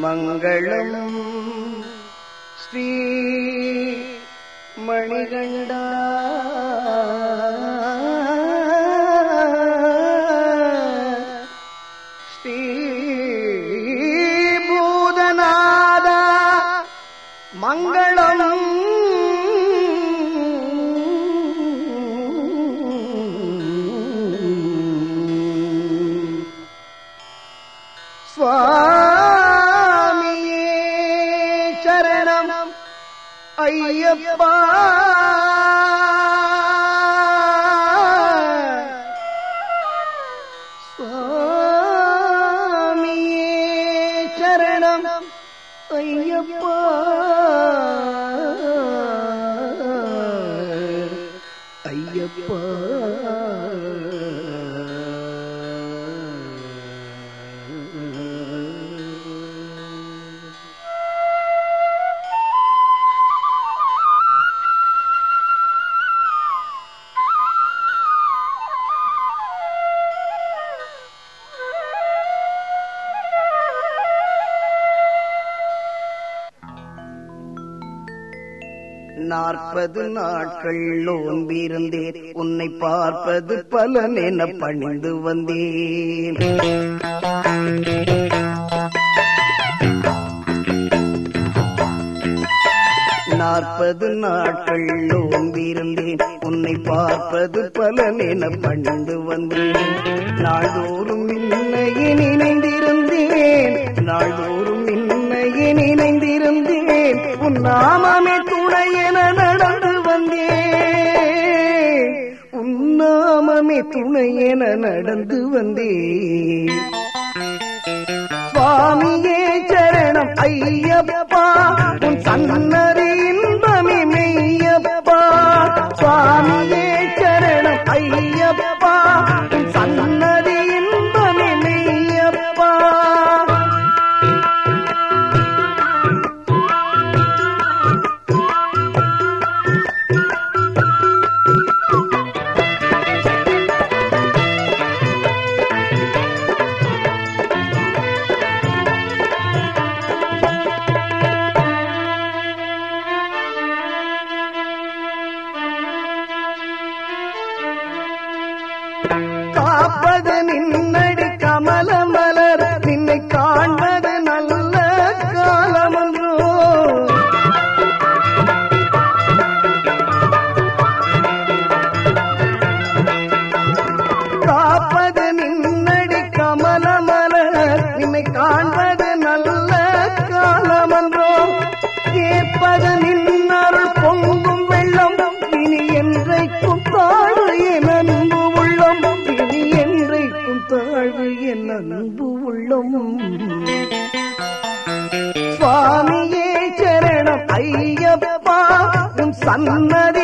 मङ्गलम् श्री मणिगण्डा சரணம் ஐயப்பா சுவாமியே சரணம் ஐயப்பா ஐயப்பா நாற்பது நாட்கள் நோன்பிருந்தேன். உன்னை பார்ப்பது பலன் என பணிந்து வந்தேன். நாற்பது நாட்கள் நோம்பிருந்தேன் உன்னை பார்ப்பது பலன் என பணிந்து வந்தேன். நாள்தோறும் இன்னையே நினைந்திருந்தேன். நாள்தோறும் உன் நாமமே துணை என நடந்து வந்தேன் உன் நாமமே துணை என நடந்து வந்தேன் சுவாமியே சரணம் ஐயப்பா உன் சன்னதி இன்பமே மெய்யப்பா. சுவாமியே சரணம் ஐயப்பா உன் சன்ன சுவாமியே சரணம் ஐயப்பா சன்னதி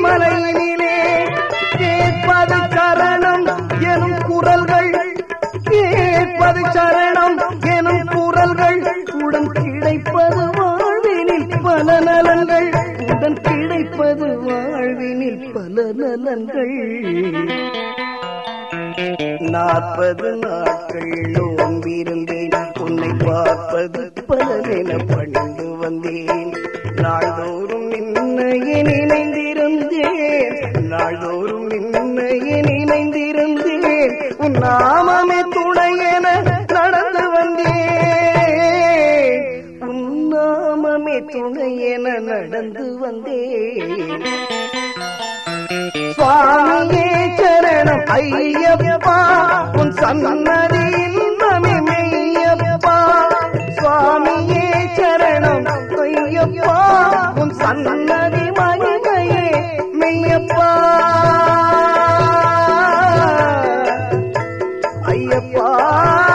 சபரிமலையினிலே கேட்பது சரணம் எனும் குரல்கள். கேட்பது சரணம் எனும் குரல்கள். உடன் கிடைப்பது வாழ்வினில் பல நலன்கள். உடன் கிடைப்பது வாழ்வினில் பல நலன்கள். நாற்பது நாட்கள் நோம்பிருந்தேன் உன்னை பார்ப்பது பலனென பணிந்து வந்தேன். நாமமே துணை என நடந்து வந்தேன். உன் நாமமே துணை என நடந்து வந்தேன். சுவாமியே சரணம் ஐயப்பா உன் சன்னதி ஐயப்பா.